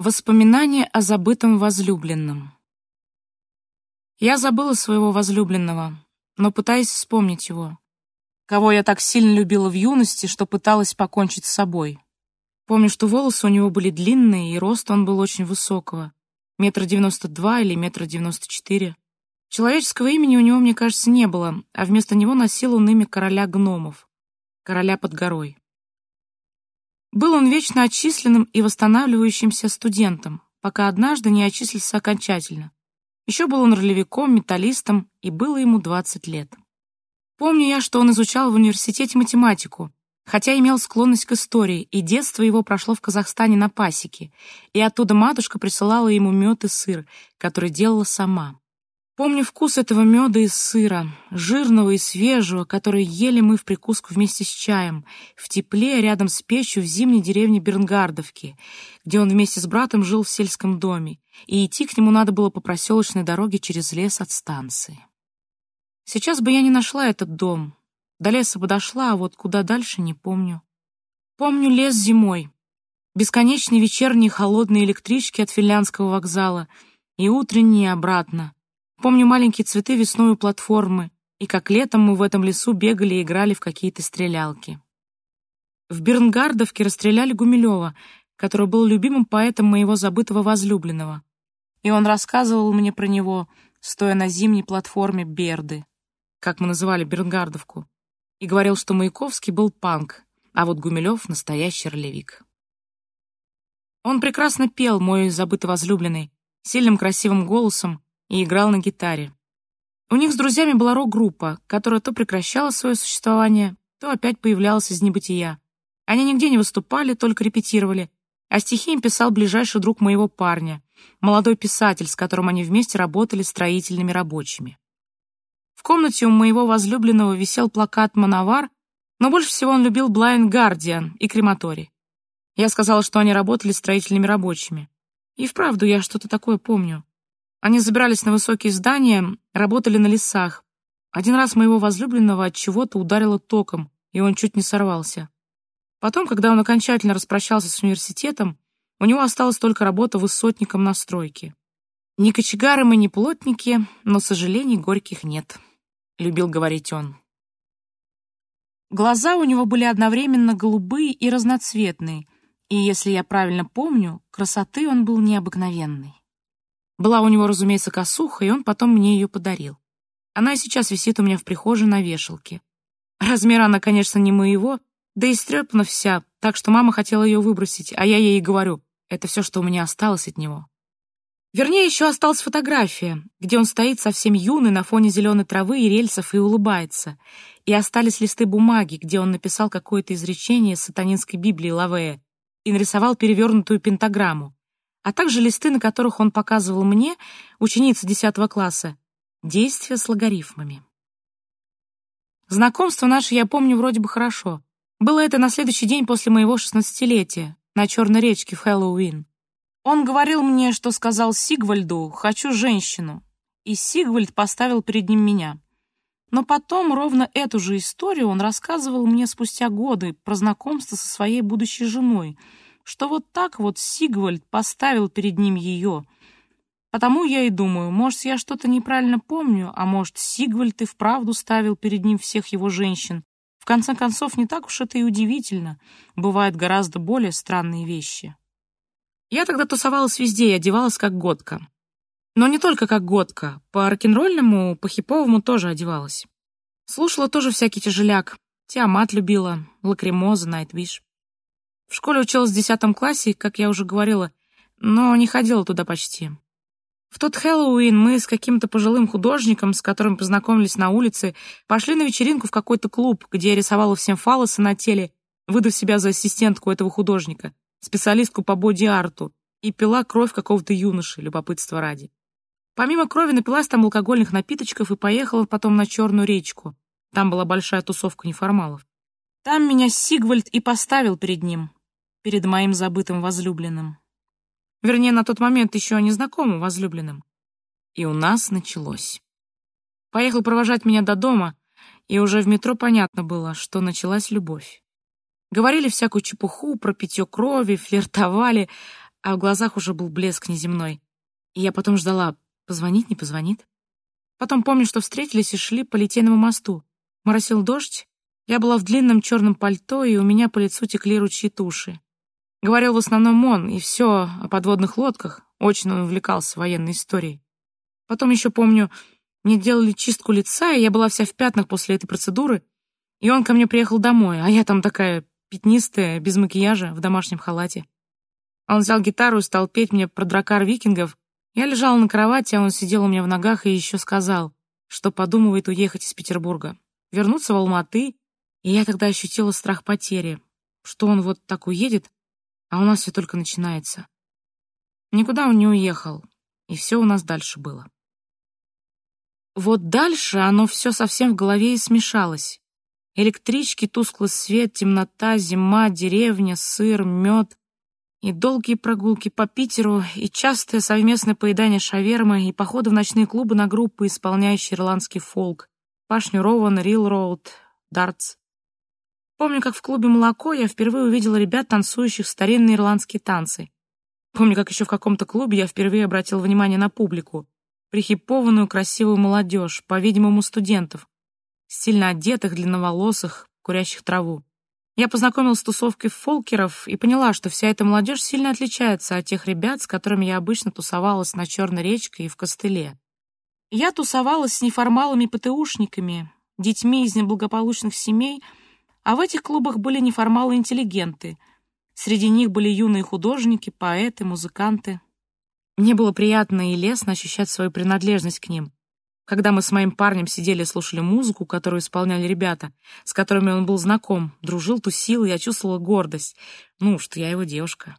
Воспоминания о забытом возлюбленном. Я забыла своего возлюбленного, но пытаюсь вспомнить его. Кого я так сильно любила в юности, что пыталась покончить с собой. Помню, что волосы у него были длинные, и рост он был очень высокого. Метр девяносто два или метр девяносто четыре. Человеческого имени у него, мне кажется, не было, а вместо него носил он имя короля гномов. Короля под горой. Был он вечно отчисленным и восстанавливающимся студентом, пока однажды не отчислился окончательно. Еще был он ролевиком, металлистом, и было ему 20 лет. Помню я, что он изучал в университете математику, хотя имел склонность к истории, и детство его прошло в Казахстане на пасеке, и оттуда матушка присылала ему мед и сыр, который делала сама. Помню вкус этого меда и сыра, жирного и свежего, который ели мы в прикуску вместе с чаем, в тепле рядом с печью в зимней деревне Бернгардовки, где он вместе с братом жил в сельском доме, и идти к нему надо было по проселочной дороге через лес от станции. Сейчас бы я не нашла этот дом. До леса бы дошла, а вот куда дальше не помню. Помню лес зимой, бесконечные вечерние холодные электрички от финляндского вокзала и утренние обратно, Помню маленькие цветы весной у платформы, и как летом мы в этом лесу бегали и играли в какие-то стрелялки. В Бернгардовке расстреляли Гумилева, который был любимым поэтом моего забытого возлюбленного. И он рассказывал мне про него, стоя на зимней платформе Берды, как мы называли Бернгардовку, и говорил, что Маяковский был панк, а вот Гумилев — настоящий ролевик. Он прекрасно пел, мой забытый возлюбленный, сильным красивым голосом, и играл на гитаре. У них с друзьями была рок-группа, которая то прекращала свое существование, то опять появлялась из небытия. Они нигде не выступали, только репетировали, а стихи им писал ближайший друг моего парня, молодой писатель, с которым они вместе работали строительными рабочими. В комнате у моего возлюбленного висел плакат «Мановар», но больше всего он любил «Blind Guardian» и «Крематорий». Я сказала, что они работали строительными рабочими. И вправду я что-то такое помню. Они забирались на высокие здания, работали на лесах. Один раз моего возлюбленного от чего-то ударило током, и он чуть не сорвался. Потом, когда он окончательно распрощался с университетом, у него осталась только работа высотником на стройке. Ни кочегары мы, ни плотники, но сожалений горьких нет, — любил говорить он. Глаза у него были одновременно голубые и разноцветные, и, если я правильно помню, красоты он был необыкновенный. Была у него, разумеется, косуха, и он потом мне ее подарил. Она сейчас висит у меня в прихожей на вешалке. Размер она, конечно, не моего, да и стрепана вся, так что мама хотела ее выбросить, а я ей говорю, это все, что у меня осталось от него. Вернее, еще осталась фотография, где он стоит совсем юный на фоне зеленой травы и рельсов и улыбается. И остались листы бумаги, где он написал какое-то изречение из сатанинской Библии Лавея и нарисовал перевернутую пентаграмму а также листы, на которых он показывал мне, ученице 10 класса, действия с логарифмами. Знакомство наше я помню вроде бы хорошо. Было это на следующий день после моего шестнадцатилетия, на Черной речке в Хэллоуин. Он говорил мне, что сказал Сигвальду «хочу женщину», и Сигвальд поставил перед ним меня. Но потом ровно эту же историю он рассказывал мне спустя годы про знакомство со своей будущей женой — что вот так вот Сигвальд поставил перед ним ее. Потому я и думаю, может, я что-то неправильно помню, а может, Сигвальд и вправду ставил перед ним всех его женщин. В конце концов, не так уж это и удивительно. Бывают гораздо более странные вещи. Я тогда тусовалась везде и одевалась как готка. Но не только как готка. По рок-н-ролльному, по хиповому тоже одевалась. Слушала тоже всякий тяжеляк. Tiamat любила, Lacrimosa, Nightwish. В школе училась в десятом классе, как я уже говорила, но не ходила туда почти. В тот Хэллоуин мы с каким-то пожилым художником, с которым познакомились на улице, пошли на вечеринку в какой-то клуб, где я рисовала всем фаллосы на теле, выдав себя за ассистентку этого художника, специалистку по боди-арту, и пила кровь какого-то юноши, любопытства ради. Помимо крови напилась там алкогольных напиточков и поехала потом на Черную речку. Там была большая тусовка неформалов. Там меня Сигвальд и поставил перед ним, перед моим забытым возлюбленным. Вернее, на тот момент еще незнакомым возлюбленным. И у нас началось. Поехал провожать меня до дома, и уже в метро понятно было, что началась любовь. Говорили всякую чепуху про питье крови, флиртовали, а в глазах уже был блеск неземной. И я потом ждала, позвонит, не позвонит. Потом помню, что встретились и шли по Литейному мосту. Моросил дождь, я была в длинном черном пальто, и у меня по лицу текли ручьи туши. Говорил в основном он, и все о подводных лодках. Очень он увлекался военной историей. Потом еще помню, мне делали чистку лица, и я была вся в пятнах после этой процедуры, и он ко мне приехал домой, а я там такая пятнистая, без макияжа, в домашнем халате. Он взял гитару и стал петь мне про дракар викингов. Я лежала на кровати, а он сидел у меня в ногах и еще сказал, что подумывает уехать из Петербурга, вернуться в Алматы, и я тогда ощутила страх потери, что он вот так уедет, а у нас все только начинается. Никуда он не уехал, и все у нас дальше было. Вот дальше оно все совсем в голове и смешалось. Электрички, тусклый свет, темнота, зима, деревня, сыр, мед и долгие прогулки по Питеру, и частое совместное поедание шавермы, и походы в ночные клубы на группы, исполняющие ирландский фолк, пашню Рован, Рил Роуд, Дартс. Помню, как в клубе «Молоко» я впервые увидела ребят, танцующих старинные ирландские танцы. Помню, как еще в каком-то клубе я впервые обратил внимание на публику, прихипованную красивую молодежь, по-видимому, студентов, стильно одетых, длинноволосых, курящих траву. Я познакомилась с тусовкой фолкеров и поняла, что вся эта молодежь сильно отличается от тех ребят, с которыми я обычно тусовалась на Черной речке и в Костыле. Я тусовалась с неформалами-ПТУшниками, детьми из неблагополучных семей, а в этих клубах были неформалы-интеллигенты. Среди них были юные художники, поэты, музыканты. Мне было приятно и лестно ощущать свою принадлежность к ним. Когда мы с моим парнем сидели и слушали музыку, которую исполняли ребята, с которыми он был знаком, дружил, тусил, я чувствовала гордость. Ну, что я его девушка.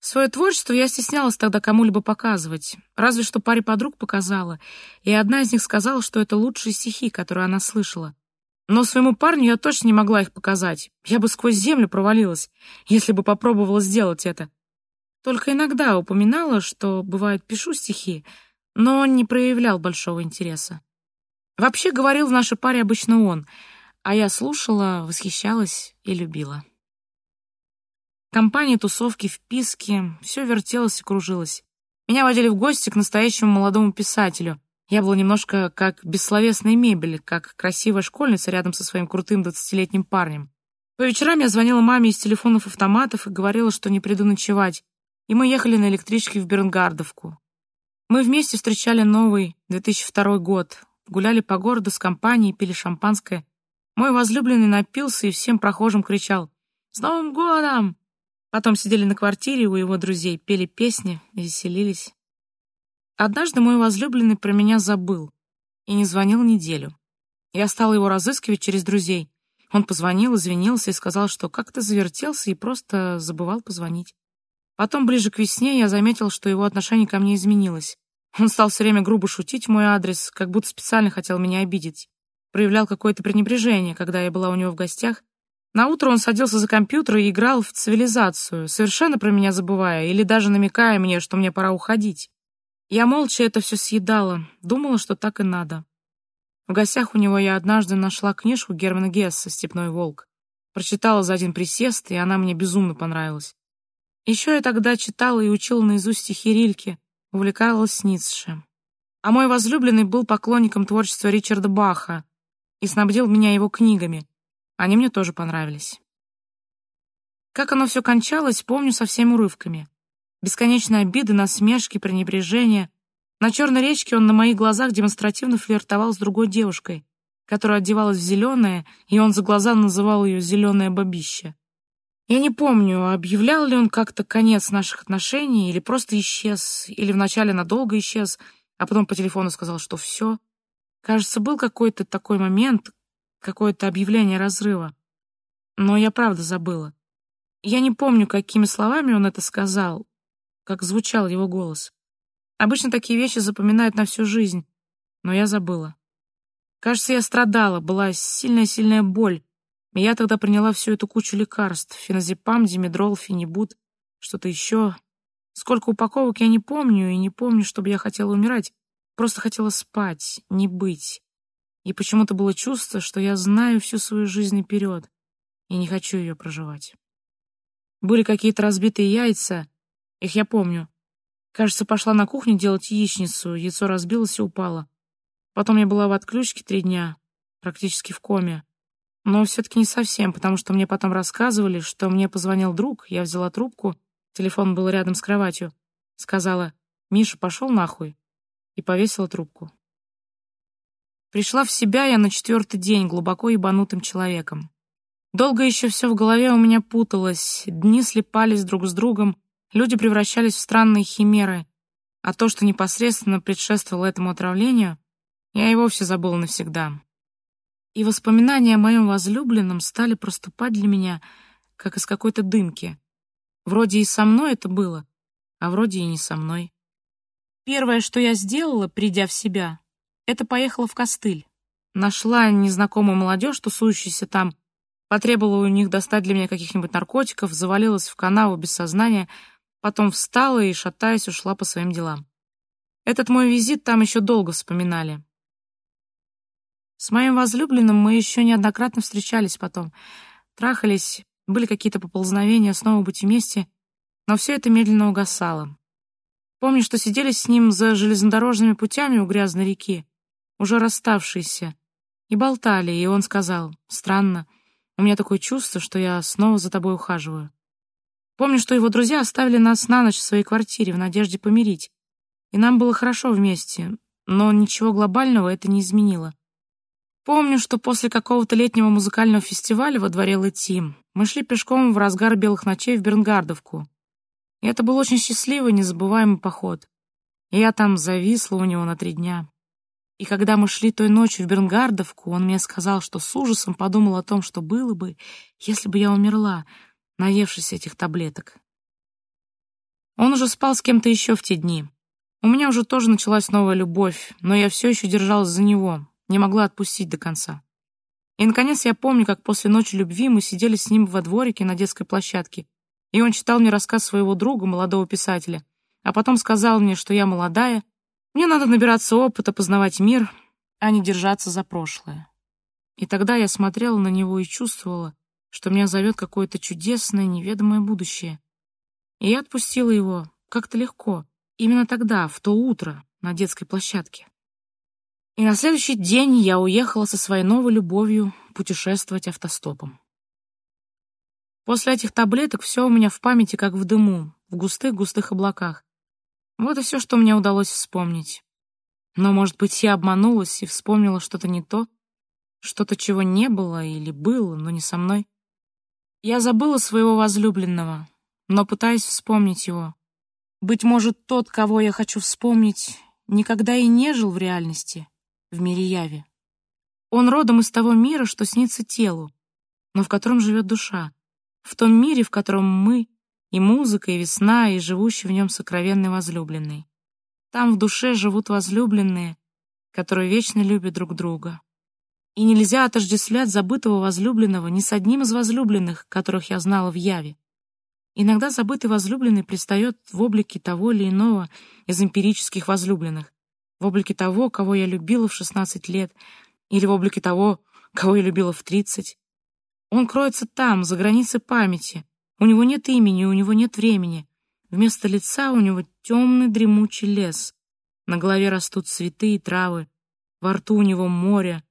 Свое творчество я стеснялась тогда кому-либо показывать. Разве что паре подруг показала, и одна из них сказала, что это лучшие стихи, которые она слышала. Но своему парню я точно не могла их показать. Я бы сквозь землю провалилась, если бы попробовала сделать это. Только иногда упоминала, что, бывает, пишу стихи, но он не проявлял большого интереса. Вообще говорил в нашей паре обычно он, а я слушала, восхищалась и любила. Компании, тусовки, вписки — все вертелось и кружилось. Меня водили в гости к настоящему молодому писателю. Я была немножко как бессловесная мебель, как красивая школьница рядом со своим крутым двадцатилетним парнем. По вечерам я звонила маме из телефонов автоматов и говорила, что не приду ночевать, и мы ехали на электричке в Бернгардовку. Мы вместе встречали новый 2002 год, гуляли по городу с компанией, пили шампанское. Мой возлюбленный напился и всем прохожим кричал «С Новым годом!». Потом сидели на квартире у его друзей, пели песни, веселились. Однажды мой возлюбленный про меня забыл и не звонил неделю. Я стала его разыскивать через друзей. Он позвонил, извинился и сказал, что как-то завертелся и просто забывал позвонить. Потом, ближе к весне, я заметил, что его отношение ко мне изменилось. Он стал все время грубо шутить в мой адрес, как будто специально хотел меня обидеть. Проявлял какое-то пренебрежение, когда я была у него в гостях. На утро он садился за компьютер и играл в цивилизацию, совершенно про меня забывая или даже намекая мне, что мне пора уходить. Я молча это все съедала, думала, что так и надо. В гостях у него я однажды нашла книжку Германа Гесса «Степной волк». Прочитала за один присест, и она мне безумно понравилась. Еще я тогда читала и учила наизусть стихи Рильки, увлекалась Ницше. А мой возлюбленный был поклонником творчества Ричарда Баха и снабдил меня его книгами. Они мне тоже понравились. Как оно все кончалось, помню со всеми урывками. Бесконечные обиды, насмешки, пренебрежения. На Черной речке он на моих глазах демонстративно флиртовал с другой девушкой, которая одевалась в зеленое, и он за глаза называл ее «зеленое бабище». Я не помню, объявлял ли он как-то конец наших отношений, или просто исчез, или вначале надолго исчез, а потом по телефону сказал, что все. Кажется, был какой-то такой момент, какое-то объявление разрыва. Но я правда забыла. Я не помню, какими словами он это сказал, как звучал его голос. Обычно такие вещи запоминают на всю жизнь, но я забыла. Кажется, я страдала, была сильная-сильная боль, я тогда приняла всю эту кучу лекарств. Феназепам, димедрол, фенибут, что-то еще. Сколько упаковок я не помню, и не помню, чтобы я хотела умирать. Просто хотела спать, не быть. И почему-то было чувство, что я знаю всю свою жизнь наперед и не хочу ее проживать. Были какие-то разбитые яйца, Их я помню. Кажется, пошла на кухню делать яичницу, яйцо разбилось и упало. Потом я была в отключке три дня, практически в коме. Но все-таки не совсем, потому что мне потом рассказывали, что мне позвонил друг, я взяла трубку, телефон был рядом с кроватью, сказала «Миша, пошел нахуй» и повесила трубку. Пришла в себя я на четвертый день глубоко ебанутым человеком. Долго еще все в голове у меня путалось, дни слепались друг с другом, люди превращались в странные химеры, а то, что непосредственно предшествовало этому отравлению, я и вовсе забыла навсегда. И воспоминания о моем возлюбленном стали проступать для меня, как из какой-то дымки. Вроде и со мной это было, а вроде и не со мной. Первое, что я сделала, придя в себя, это поехала в костыль. Нашла незнакомую молодежь, тусующуюся там, потребовала у них достать для меня каких-нибудь наркотиков, завалилась в канаву без сознания, потом встала и, шатаясь, ушла по своим делам. Этот мой визит там еще долго вспоминали. С моим возлюбленным мы еще неоднократно встречались потом, трахались, были какие-то поползновения, снова быть вместе, но все это медленно угасало. Помню, что сидели с ним за железнодорожными путями у грязной реки, уже расставшиеся, и болтали, и он сказал, «Странно, у меня такое чувство, что я снова за тобой ухаживаю». Помню, что его друзья оставили нас на ночь в своей квартире в надежде помирить, и нам было хорошо вместе, но ничего глобального это не изменило. Помню, что после какого-то летнего музыкального фестиваля во дворе Летим мы шли пешком в разгар белых ночей в Бернгардовку. И это был очень счастливый, незабываемый поход. И я там зависла у него на три дня. И когда мы шли той ночью в Бернгардовку, он мне сказал, что с ужасом подумал о том, что было бы, если бы я умерла, наевшись этих таблеток. Он уже спал с кем-то еще в те дни. У меня уже тоже началась новая любовь, но я все еще держалась за него, не могла отпустить до конца. И, наконец, я помню, как после ночи любви мы сидели с ним во дворике на детской площадке, и он читал мне рассказ своего друга, молодого писателя, а потом сказал мне, что я молодая, мне надо набираться опыта, познавать мир, а не держаться за прошлое. И тогда я смотрела на него и чувствовала, что меня зовет какое-то чудесное, неведомое будущее. И я отпустила его как-то легко, именно тогда, в то утро, на детской площадке. И на следующий день я уехала со своей новой любовью путешествовать автостопом. После этих таблеток все у меня в памяти как в дыму, в густых-густых облаках. Вот и все, что мне удалось вспомнить. Но, может быть, я обманулась и вспомнила что-то не то, что-то, чего не было или было, но не со мной. Я забыла своего возлюбленного, но пытаюсь вспомнить его. Быть может, тот, кого я хочу вспомнить, никогда и не жил в реальности, в мире яви. Он родом из того мира, что снится телу, но в котором живет душа, в том мире, в котором мы и музыка, и весна, и живущий в нем сокровенный возлюбленный. Там в душе живут возлюбленные, которые вечно любят друг друга. И нельзя отождествлять забытого возлюбленного ни с одним из возлюбленных, которых я знала в Яве. Иногда забытый возлюбленный предстает в облике того или иного из эмпирических возлюбленных, в облике того, кого я любила в 16 лет, или в облике того, кого я любила в 30. Он кроется там, за границей памяти, у него нет имени, у него нет времени. Вместо лица у него темный дремучий лес. На голове растут цветы и травы. Во рту у него море.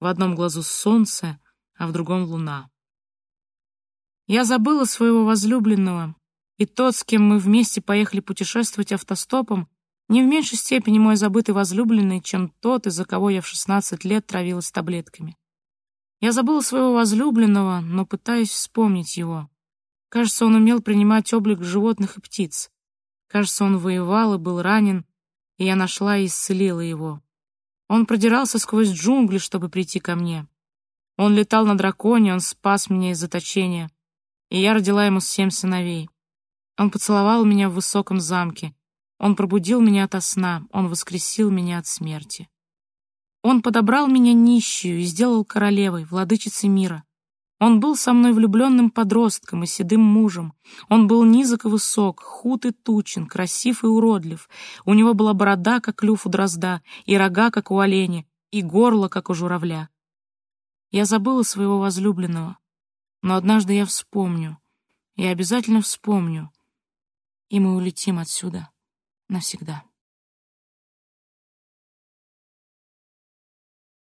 В одном глазу солнце, а в другом луна. Я забыла своего возлюбленного, и тот, с кем мы вместе поехали путешествовать автостопом, не в меньшей степени мой забытый возлюбленный, чем тот, из-за кого я в 16 лет травилась таблетками. Я забыла своего возлюбленного, но пытаюсь вспомнить его. Кажется, он умел принимать облик животных и птиц. Кажется, он воевал и был ранен, и я нашла и исцелила его. Он продирался сквозь джунгли, чтобы прийти ко мне. Он летал на драконе, он спас меня из заточения, и я родила ему семь сыновей. Он поцеловал меня в высоком замке. Он пробудил меня ото сна, он воскресил меня от смерти. Он подобрал меня нищую и сделал королевой, владычицей мира. Он был со мной влюбленным подростком и седым мужем. Он был низок и высок, худ и тучен, красив и уродлив. У него была борода, как клюв у дрозда, и рога, как у оленя, и горло, как у журавля. Я забыла своего возлюбленного, но однажды я вспомню. Я обязательно вспомню. и мы улетим отсюда навсегда.